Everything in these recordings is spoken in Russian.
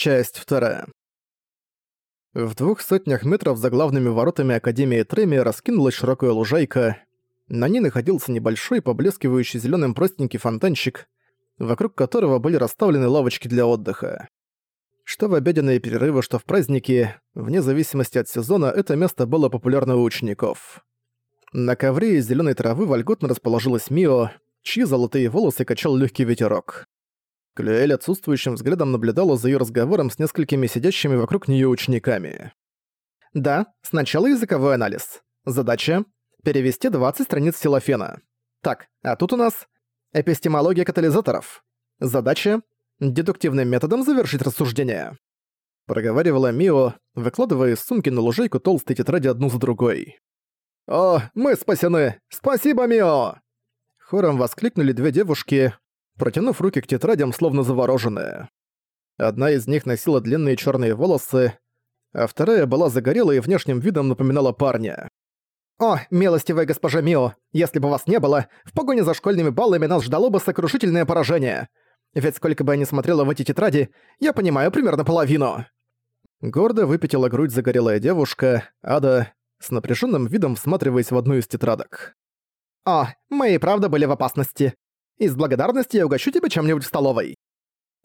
Часть вторая. В двух сотнях метров за главными воротами Академии Треми раскинулась широкая лужайка. На ней находился небольшой, поблескивающий зеленым простенький фонтанчик, вокруг которого были расставлены лавочки для отдыха. Что в обеденные перерывы, что в праздники, вне зависимости от сезона, это место было популярно у учеников. На ковре из зеленой травы вольготно расположилась Мио, чьи золотые волосы качал легкий ветерок. Клюэль отсутствующим взглядом наблюдала за её разговором с несколькими сидящими вокруг неё учениками. «Да, сначала языковой анализ. Задача — перевести 20 страниц силофена. Так, а тут у нас эпистемология катализаторов. Задача — дедуктивным методом завершить рассуждение». Проговаривала Мио, выкладывая из сумки на лужайку толстые тетради одну за другой. «О, мы спасены! Спасибо, Мио!» Хором воскликнули две девушки, протянув руки к тетрадям, словно завороженные. Одна из них носила длинные черные волосы, а вторая была загорелой и внешним видом напоминала парня. «О, милостивая госпожа Мио, если бы вас не было, в погоне за школьными баллами нас ждало бы сокрушительное поражение. Ведь сколько бы я ни смотрела в эти тетради, я понимаю примерно половину». Гордо выпятила грудь загорелая девушка, Ада, с напряженным видом всматриваясь в одну из тетрадок. «О, мы и правда были в опасности. Из благодарности я угощу тебя чем-нибудь в столовой».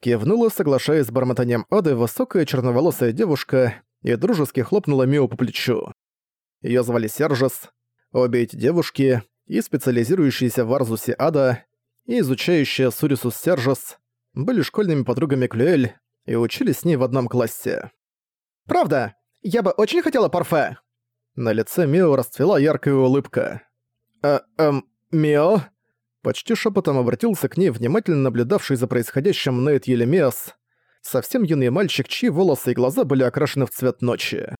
Кивнула, соглашаясь с бормотанием Ады, высокая черноволосая девушка и дружески хлопнула Мио по плечу. Её звали Сержес. Обе эти девушки, и специализирующиеся в Арзусе Ада, и изучающая Сурисус Сержес, были школьными подругами Клюэль и учились с ней в одном классе. «Правда, я бы очень хотела парфе!» На лице Мио расцвела яркая улыбка. «Э, эм, Мио?» Почти шепотом обратился к ней внимательно наблюдавший за происходящим Нейт Елемиас, совсем юный мальчик, чьи волосы и глаза были окрашены в цвет ночи.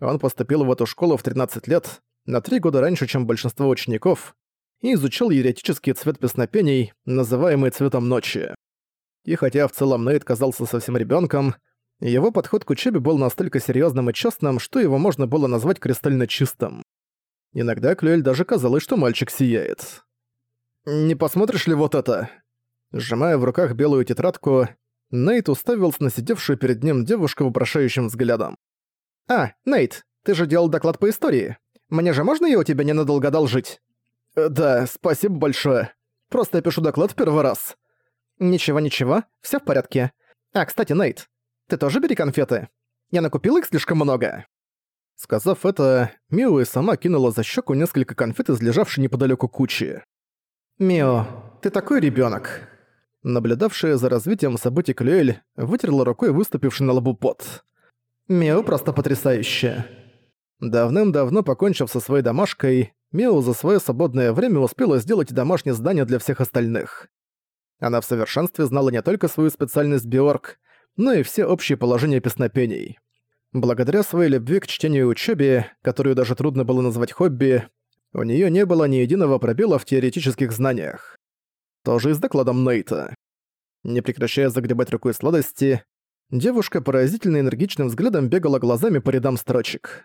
Он поступил в эту школу в 13 лет, на три года раньше, чем большинство учеников, и изучал еретический цвет песнопений, называемый цветом ночи. И хотя в целом Нейт казался совсем ребенком, его подход к учебе был настолько серьезным и честным, что его можно было назвать кристально чистым. Иногда Клюэль даже казалось, что мальчик сияет. «Не посмотришь ли вот это?» Сжимая в руках белую тетрадку, Нейт уставился на сидевшую перед ним девушку вопрошающим взглядом. «А, Нейт, ты же делал доклад по истории. Мне же можно ее у тебя ненадолго одолжить?» «Э, «Да, спасибо большое. Просто я пишу доклад в первый раз». «Ничего-ничего, все в порядке. А, кстати, Нейт, ты тоже бери конфеты? Я накупил их слишком много». Сказав это, Миуэ сама кинула за щеку несколько конфет из лежавшей неподалеку кучи. «Мио, ты такой ребёнок!» Наблюдавшая за развитием событий Клюэль вытерла рукой выступивший на лбу пот. «Мио просто потрясающе!» Давным-давно покончив со своей домашкой, Мио за своё свободное время успела сделать домашнее здание для всех остальных. Она в совершенстве знала не только свою специальность Биорг, но и все общие положения песнопений. Благодаря своей любви к чтению и учёбе, которую даже трудно было назвать хобби, у нее не было ни единого пробела в теоретических знаниях. Тоже и с докладом Нейта. Не прекращая загребать рукой сладости, девушка поразительно энергичным взглядом бегала глазами по рядам строчек.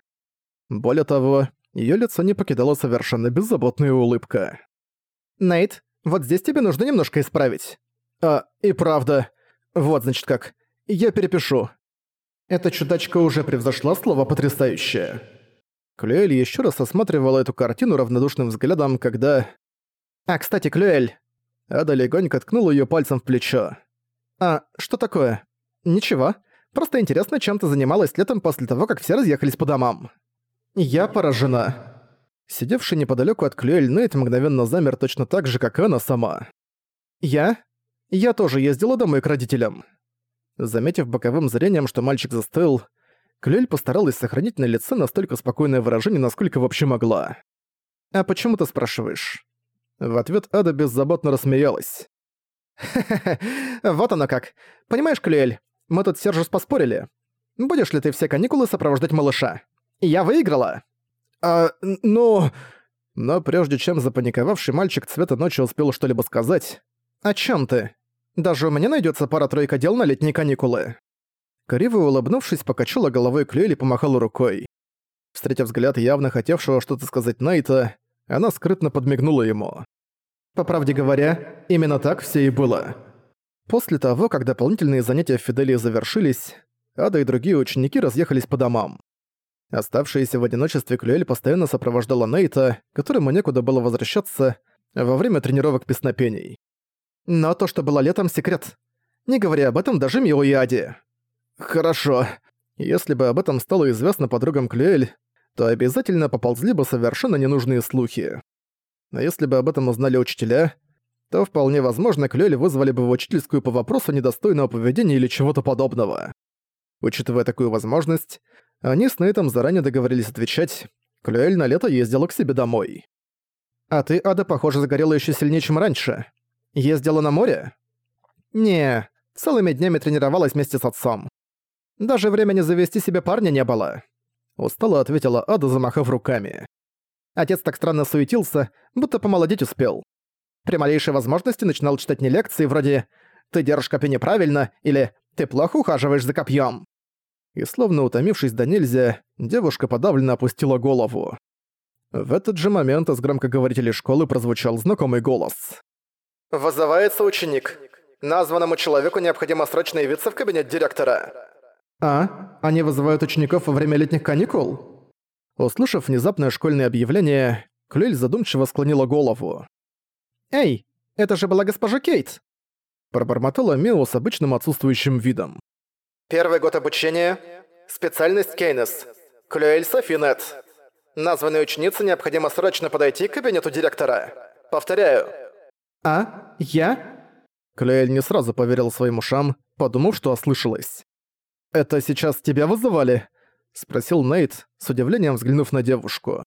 Более того, ее лицо не покидала совершенно беззаботная улыбка. «Нейт, вот здесь тебе нужно немножко исправить». «А, и правда. Вот, значит, как. Я перепишу». Эта чудачка уже превзошла слово «потрясающее». Клюэль еще раз осматривала эту картину равнодушным взглядом, когда... «А, кстати, Клюэль!» Ада легонько ткнула ее пальцем в плечо. «А, что такое?» «Ничего. Просто интересно, чем ты занималась летом после того, как все разъехались по домам». «Я поражена». Сидевший неподалеку от Клюэль Нейт мгновенно замер точно так же, как она сама. «Я? Я тоже ездила домой к родителям». Заметив боковым зрением, что мальчик застыл, Клюэль постаралась сохранить на лице настолько спокойное выражение, насколько вообще могла. «А почему ты спрашиваешь?» В ответ Ада беззаботно рассмеялась. «Хе-хе-хе, вот оно как. Понимаешь, Клюэль, мы тут с Сержус поспорили. Будешь ли ты все каникулы сопровождать малыша? Я выиграла!» «А, ну...» Но прежде чем запаниковавший мальчик цвета ночи успел что-либо сказать... «О чем ты? Даже у меня найдется пара-тройка дел на летние каникулы». Криво улыбнувшись, покачала головой Клюэль и помахала рукой. Встретив взгляд явно хотевшего что-то сказать Найта, она скрытно подмигнула ему. «По правде говоря, именно так все и было». После того, как дополнительные занятия в Фиделии завершились, Ада и другие ученики разъехались по домам. Оставшаяся в одиночестве Клюэль постоянно сопровождала Нейта, которому некуда было возвращаться во время тренировок песнопений. Но то, что было летом, секрет. Не говоря об этом даже Мио и Аде. Хорошо. Если бы об этом стало известно подругам Клюэль, то обязательно поползли бы совершенно ненужные слухи. Но если бы об этом узнали учителя, то вполне возможно Клюэль вызвали бы в учительскую по вопросу недостойного поведения или чего-то подобного. Учитывая такую возможность, они с Нейтом заранее договорились отвечать. Клюэль на лето ездила к себе домой. «А ты, Ада, похоже, загорела еще сильнее, чем раньше. Ездила на море?» «Не, целыми днями тренировалась вместе с отцом. Даже времени завести себе парня не было. Устало ответила Ада, замахав руками. Отец так странно суетился, будто помолодеть успел. При малейшей возможности начинал читать не лекции вроде «ты держишь копье неправильно» или «ты плохо ухаживаешь за копьем». И словно утомившись до нельзя, девушка подавленно опустила голову. В этот же момент из громкоговорителей школы прозвучал знакомый голос. «Вызывается ученик. Названному человеку необходимо срочно явиться в кабинет директора». «А? Они вызывают учеников во время летних каникул?» Услышав внезапное школьное объявление, Клюэль задумчиво склонила голову. «Эй, это же была госпожа Кейт!» Пробормотала Мео с обычным отсутствующим видом. «Первый год обучения. Специальность Кейнес. Клюэль Софинет. Названной ученице необходимо срочно подойти к кабинету директора. Повторяю». «А? Я?» Клюэль не сразу поверил своим ушам, подумав, что ослышалась. «Это сейчас тебя вызывали?» — спросил Нейт, с удивлением взглянув на девушку.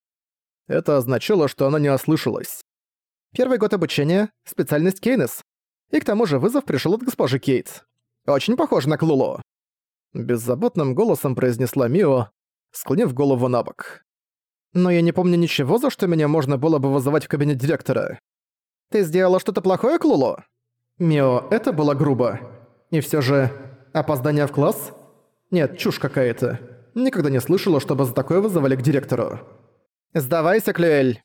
Это означало, что она не ослышалась. «Первый год обучения, специальность Кейнес. И к тому же вызов пришел от госпожи Кейт. Очень похоже на Клулу». Беззаботным голосом произнесла Мио, склонив голову на бок. «Но я не помню ничего, за что меня можно было бы вызывать в кабинет директора. Ты сделала что-то плохое, Клулу?» «Мио, это было грубо. И все же, опоздание в класс?» Нет, чушь какая-то. Никогда не слышала, чтобы за такое вызывали к директору. «Сдавайся, Клюэль!»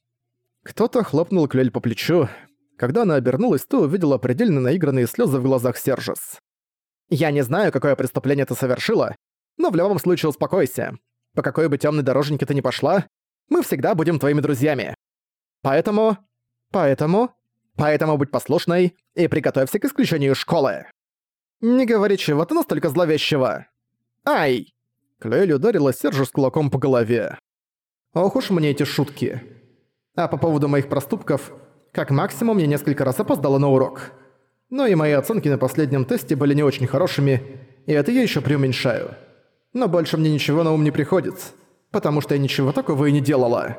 Кто-то хлопнул Клюэль по плечу. Когда она обернулась, то увидела предельно наигранные слезы в глазах Сержес. «Я не знаю, какое преступление ты совершила, но в любом случае успокойся. По какой бы темной дороженьке ты ни пошла, мы всегда будем твоими друзьями. Поэтому... Поэтому... Поэтому будь послушной и приготовься к исключению школы. Не говори чего-то настолько зловещего. «Ай!» Клюэль ударила Сержу с кулаком по голове. «Ох уж мне эти шутки. А по поводу моих проступков, как максимум я несколько раз опоздала на урок. Но и мои оценки на последнем тесте были не очень хорошими, и это я еще преуменьшаю. Но больше мне ничего на ум не приходит, потому что я ничего такого и не делала.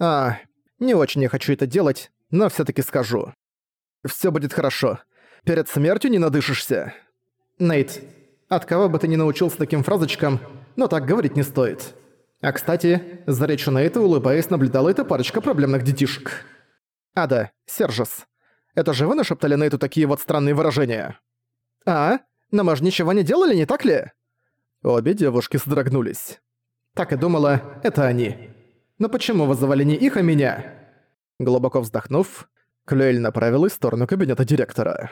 А, не очень я хочу это делать, но все таки скажу. Все будет хорошо. Перед смертью не надышишься. Нейт, от кого бы ты ни научился таким фразочкам, но так говорить не стоит. А кстати, за речью на это, улыбаясь, наблюдала эта парочка проблемных детишек. Ада, Сержес, это же вы нашептали на эту такие вот странные выражения? А? Но мы же ничего не делали, не так ли? Обе девушки содрогнулись. Так и думала, это они. Но почему вызывали не их, а меня? Глубоко вздохнув, Клюэль направилась в сторону кабинета директора.